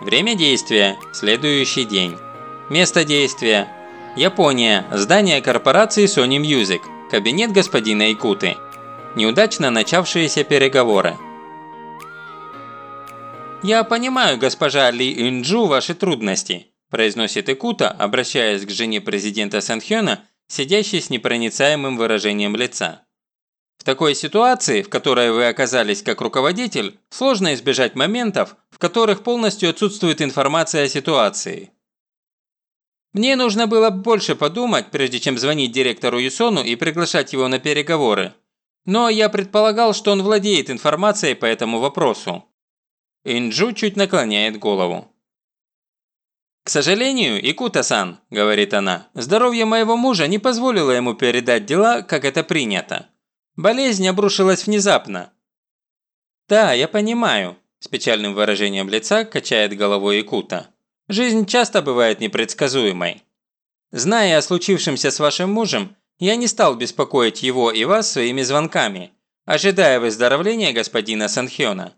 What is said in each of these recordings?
Время действия – следующий день. Место действия – Япония, здание корпорации Sony Music, кабинет господина Икуты. Неудачно начавшиеся переговоры. «Я понимаю, госпожа Ли Инджу, ваши трудности», – произносит Икута, обращаясь к жене президента Санхёна, сидящей с непроницаемым выражением лица. Такой ситуации, в которой вы оказались как руководитель, сложно избежать моментов, в которых полностью отсутствует информация о ситуации. Мне нужно было больше подумать, прежде чем звонить директору Юсону и приглашать его на переговоры. Но я предполагал, что он владеет информацией по этому вопросу. Инджу чуть наклоняет голову. «К сожалению, Икута-сан», – говорит она, – «здоровье моего мужа не позволило ему передать дела, как это принято. Болезнь обрушилась внезапно». «Да, я понимаю», – с печальным выражением лица качает головой Икута. «Жизнь часто бывает непредсказуемой. Зная о случившемся с вашим мужем, я не стал беспокоить его и вас своими звонками, ожидая выздоровления господина Санхёна.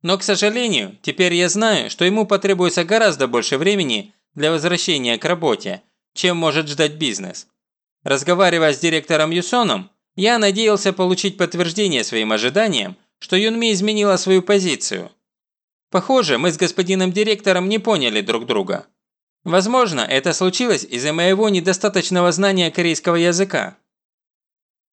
Но, к сожалению, теперь я знаю, что ему потребуется гораздо больше времени для возвращения к работе, чем может ждать бизнес. Разговаривая с директором Юсоном, я надеялся получить подтверждение своим ожиданиям, что Юнми изменила свою позицию. Похоже, мы с господином директором не поняли друг друга. Возможно, это случилось из-за моего недостаточного знания корейского языка.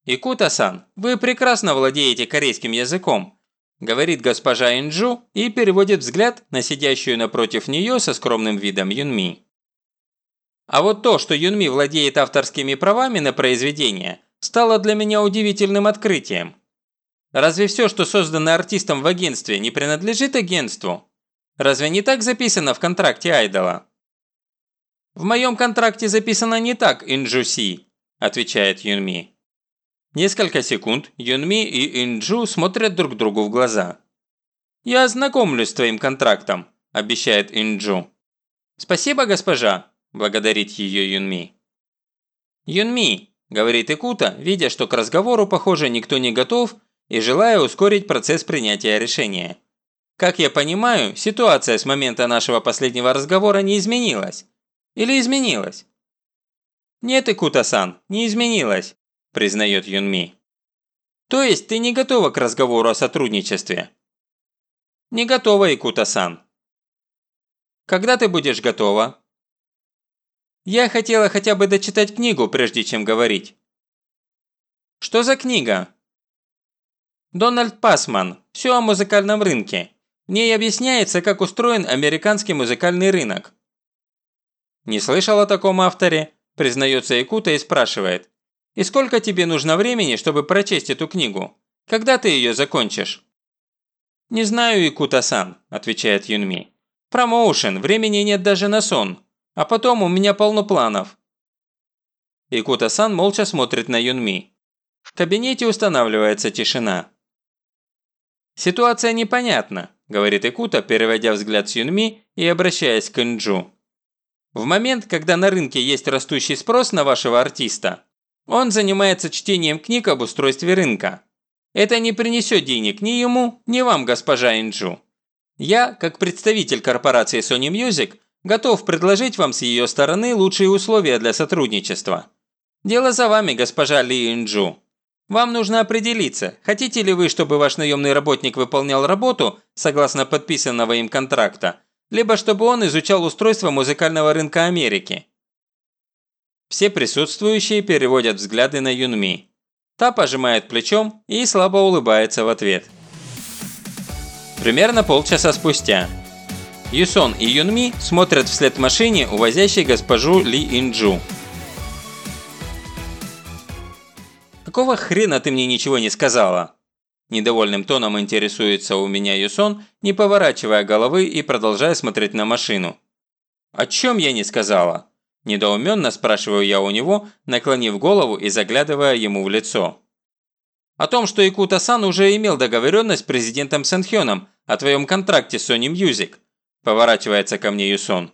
Икута-сан, вы прекрасно владеете корейским языком, говорит госпожа Инджу и переводит взгляд на сидящую напротив нее со скромным видом Юнми. А вот то, что Юнми владеет авторскими правами на произведение, стало для меня удивительным открытием. Разве все, что создано артистом в агентстве, не принадлежит агентству? Разве не так записано в контракте Айдола? «В моем контракте записано не так, Инджу-си», – отвечает Юнми. Несколько секунд Юнми и Инджу смотрят друг другу в глаза. «Я ознакомлюсь с твоим контрактом», – обещает Инджу. «Спасибо, госпожа», – благодарит ее Юнми. «Юнми», – говорит Икута, видя, что к разговору, похоже, никто не готов и желая ускорить процесс принятия решения. Как я понимаю, ситуация с момента нашего последнего разговора не изменилась. Или изменилась? Нет, Икута-сан, не изменилась признает Юнми. То есть ты не готова к разговору о сотрудничестве? Не готова, Икута-сан. Когда ты будешь готова? Я хотела хотя бы дочитать книгу, прежде чем говорить. Что за книга? Дональд Пасман. Все о музыкальном рынке. В ней объясняется, как устроен американский музыкальный рынок. Не слышал о таком авторе, признается Икута и спрашивает. И сколько тебе нужно времени, чтобы прочесть эту книгу? Когда ты ее закончишь?» «Не знаю, Икута-сан», – отвечает Юнми. «Промоушен, времени нет даже на сон. А потом у меня полно планов». Икута-сан молча смотрит на Юнми. В кабинете устанавливается тишина. «Ситуация непонятна», – говорит Икута, переводя взгляд с Юнми и обращаясь к Инджу. «В момент, когда на рынке есть растущий спрос на вашего артиста, он занимается чтением книг об устройстве рынка. Это не принесет денег ни ему, ни вам, госпожа Инджу. Я, как представитель корпорации Sony Music, готов предложить вам с ее стороны лучшие условия для сотрудничества. Дело за вами, госпожа Ли Инджу. Вам нужно определиться, хотите ли вы, чтобы ваш наемный работник выполнял работу, согласно подписанного им контракта, либо чтобы он изучал устройство музыкального рынка Америки. Все присутствующие переводят взгляды на Юнми. Та пожимает плечом и слабо улыбается в ответ. Примерно полчаса спустя. Юсон и Юнми смотрят вслед машине, увозящей госпожу Ли Инджу. «Какого хрена ты мне ничего не сказала?» Недовольным тоном интересуется у меня Юсон, не поворачивая головы и продолжая смотреть на машину. «О чем я не сказала?» Недоуменно спрашиваю я у него, наклонив голову и заглядывая ему в лицо. О том, что Икута-сан уже имел договоренность с президентом Сэнхёном о твоем контракте Sony Music, поворачивается ко мне Юсон.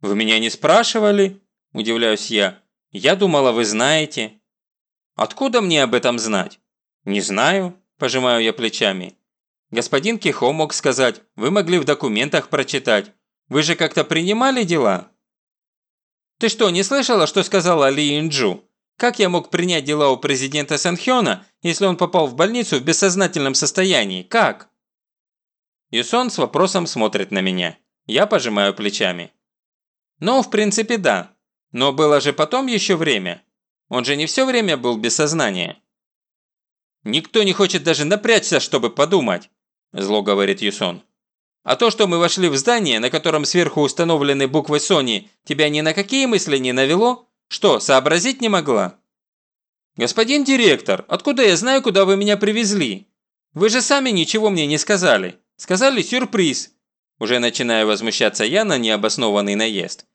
Вы меня не спрашивали? Удивляюсь я. Я думала, вы знаете. Откуда мне об этом знать? Не знаю, пожимаю я плечами. Господин Кихо мог сказать, вы могли в документах прочитать. Вы же как-то принимали дела?» «Ты что, не слышала, что сказала Ли Инджу? Как я мог принять дела у президента Санхёна, если он попал в больницу в бессознательном состоянии? Как?» Юсон с вопросом смотрит на меня. Я пожимаю плечами. «Ну, в принципе, да. Но было же потом еще время. Он же не все время был без сознания». «Никто не хочет даже напрячься, чтобы подумать», – зло говорит Юсон. «А то, что мы вошли в здание, на котором сверху установлены буквы Sony, тебя ни на какие мысли не навело? Что, сообразить не могла?» «Господин директор, откуда я знаю, куда вы меня привезли? Вы же сами ничего мне не сказали. Сказали сюрприз». Уже начинаю возмущаться я на необоснованный наезд.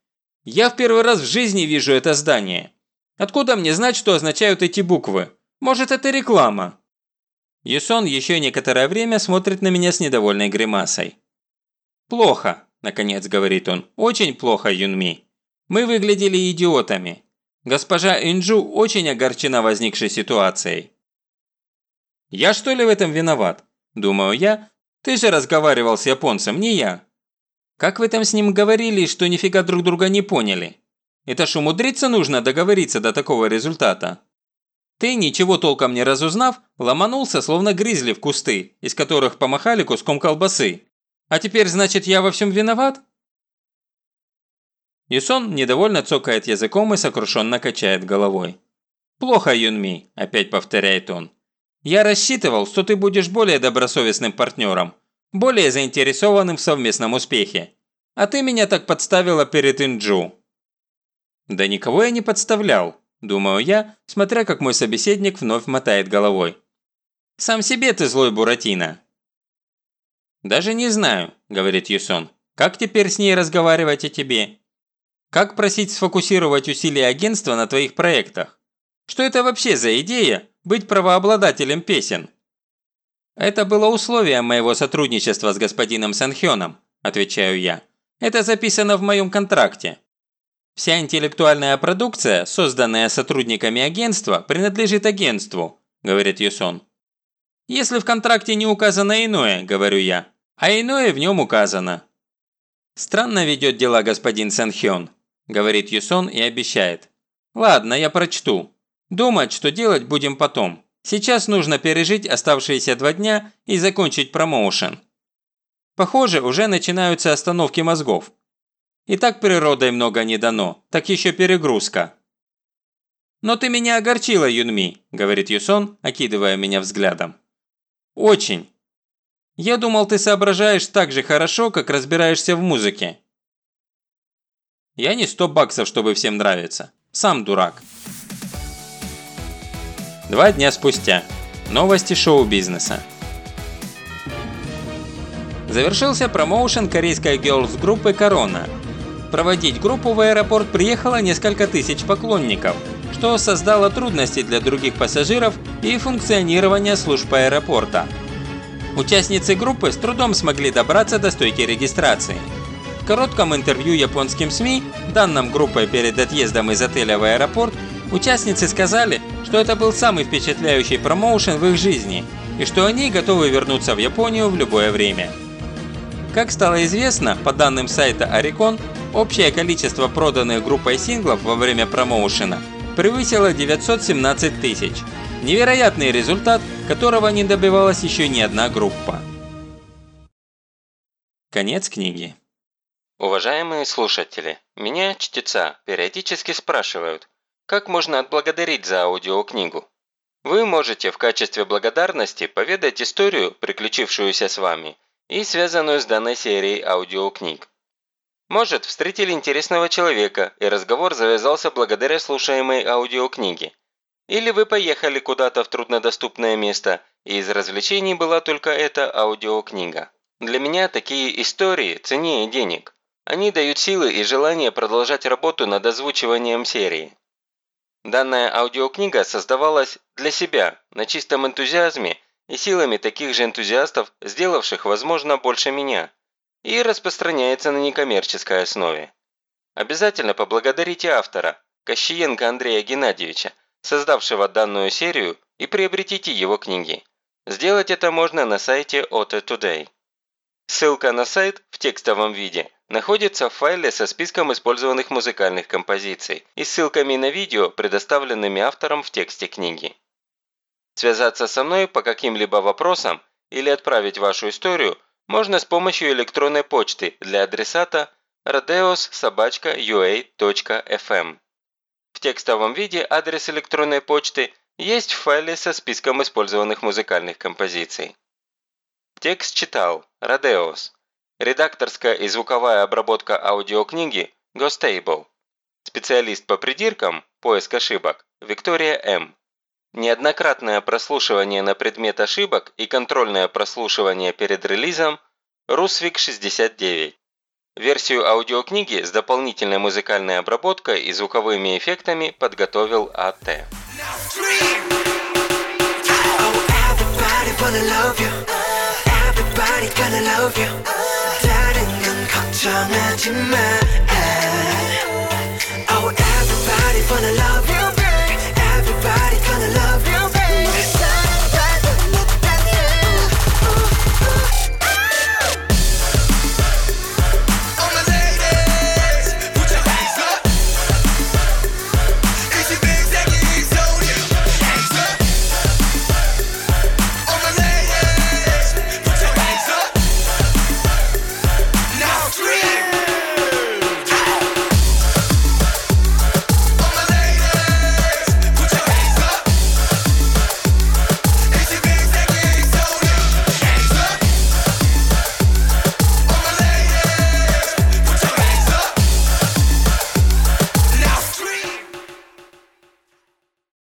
«Я в первый раз в жизни вижу это здание. Откуда мне знать, что означают эти буквы? Может, это реклама?» Юсон еще некоторое время смотрит на меня с недовольной гримасой. «Плохо», – наконец говорит он, – «очень плохо, Юнми. Мы выглядели идиотами. Госпожа Инджу очень огорчена возникшей ситуацией». «Я что ли в этом виноват?» – думаю я. «Ты же разговаривал с японцем, не я». «Как вы там с ним говорили, что нифига друг друга не поняли? Это ж умудриться нужно договориться до такого результата?» Ты, ничего толком не разузнав, ломанулся, словно гризли в кусты, из которых помахали куском колбасы. А теперь, значит, я во всем виноват? Юсон недовольно цокает языком и сокрушенно качает головой. «Плохо, Юнми», – опять повторяет он. «Я рассчитывал, что ты будешь более добросовестным партнером, более заинтересованным в совместном успехе. А ты меня так подставила перед Инджу». «Да никого я не подставлял», Думаю я, смотря как мой собеседник вновь мотает головой. «Сам себе ты злой Буратино!» «Даже не знаю», – говорит Юсон. «Как теперь с ней разговаривать о тебе? Как просить сфокусировать усилия агентства на твоих проектах? Что это вообще за идея – быть правообладателем песен?» «Это было условие моего сотрудничества с господином Санхёном», – отвечаю я. «Это записано в моем контракте. Вся интеллектуальная продукция, созданная сотрудниками агентства, принадлежит агентству, говорит Юсон. Если в контракте не указано иное, говорю я, а иное в нем указано. Странно ведет дела господин Сэнхён, говорит Юсон и обещает. Ладно, я прочту. Думать, что делать будем потом. Сейчас нужно пережить оставшиеся два дня и закончить промоушен. Похоже, уже начинаются остановки мозгов. И так природой много не дано, так еще перегрузка. «Но ты меня огорчила, Юнми», – говорит Юсон, окидывая меня взглядом. «Очень. Я думал, ты соображаешь так же хорошо, как разбираешься в музыке». «Я не сто баксов, чтобы всем нравиться. Сам дурак». Два дня спустя. Новости шоу-бизнеса. Завершился промоушен корейской герлс-группы «Корона», Проводить группу в аэропорт приехало несколько тысяч поклонников, что создало трудности для других пассажиров и функционирования служб аэропорта. Участницы группы с трудом смогли добраться до стойки регистрации. В коротком интервью японским СМИ, данным группой перед отъездом из отеля в аэропорт, участницы сказали, что это был самый впечатляющий промоушен в их жизни и что они готовы вернуться в Японию в любое время. Как стало известно, по данным сайта Oricon, Общее количество проданных группой синглов во время промоушена превысило 917 тысяч. Невероятный результат, которого не добивалась еще ни одна группа. Конец книги. Уважаемые слушатели, меня, чтеца, периодически спрашивают, как можно отблагодарить за аудиокнигу. Вы можете в качестве благодарности поведать историю, приключившуюся с вами, и связанную с данной серией аудиокниг. Может, встретили интересного человека, и разговор завязался благодаря слушаемой аудиокниге. Или вы поехали куда-то в труднодоступное место, и из развлечений была только эта аудиокнига. Для меня такие истории ценнее денег. Они дают силы и желание продолжать работу над озвучиванием серии. Данная аудиокнига создавалась для себя, на чистом энтузиазме и силами таких же энтузиастов, сделавших, возможно, больше меня и распространяется на некоммерческой основе. Обязательно поблагодарите автора, Кощиенко Андрея Геннадьевича, создавшего данную серию, и приобретите его книги. Сделать это можно на сайте OT. Ссылка на сайт в текстовом виде находится в файле со списком использованных музыкальных композиций и ссылками на видео, предоставленными автором в тексте книги. Связаться со мной по каким-либо вопросам или отправить вашу историю можно с помощью электронной почты для адресата rodeos.ua.fm. В текстовом виде адрес электронной почты есть в файле со списком использованных музыкальных композиций. Текст читал Rodeos. Редакторская и звуковая обработка аудиокниги Gostable. Специалист по придиркам, поиск ошибок, Виктория М. Неоднократное прослушивание на предмет ошибок и контрольное прослушивание перед релизом Русвик 69. Версию аудиокниги с дополнительной музыкальной обработкой и звуковыми эффектами подготовил АТ. Everybody gonna love you 전하지마 I, Oh everybody wanna love you babe. Everybody